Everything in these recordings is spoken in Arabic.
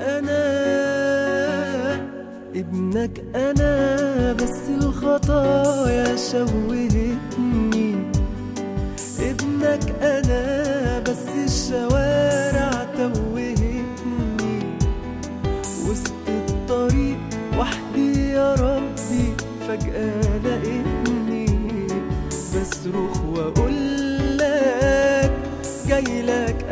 أنا ابنك أنا بس الخطايا شوهتني. ابنك أنا بس الشوارع توهتني. وسط الطريق وحدي يا ربي فجأة لقيتني. بصرخ وأقول لك جاي لك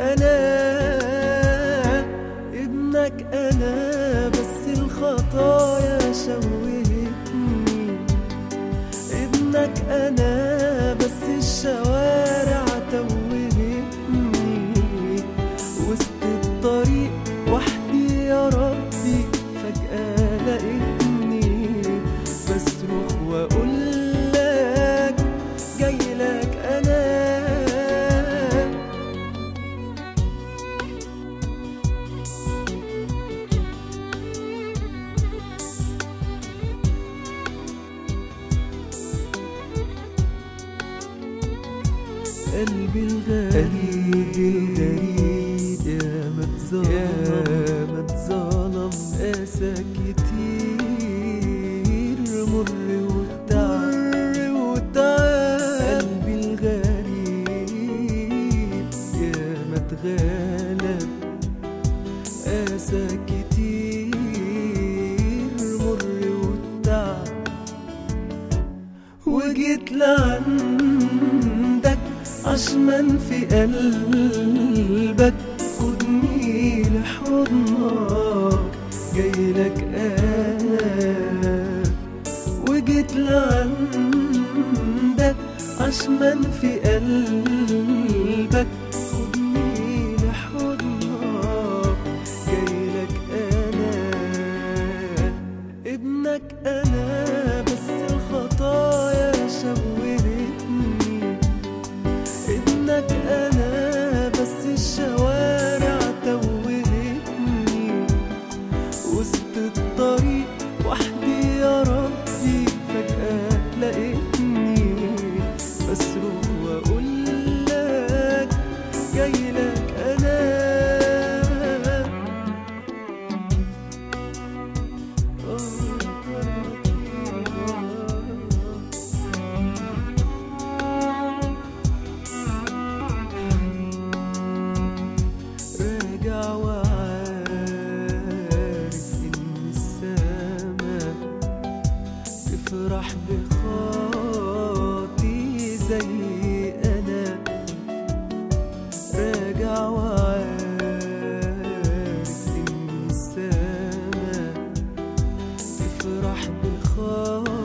ابنك أنا بس الشوارع قلبي الغريب. الغريب يا متظلم. يا متظلم. قاسى كتير. مر وتعب. وتعب قلبي الغريب يا متغالب. قاسى كتير. مر وتعب. وجيت لعندك عشمان في قلبك خدني لحضنك جايلك أنا. وجيت لعندك عشمان في قلبك جاي دعواك انسانه تفرح بخاطر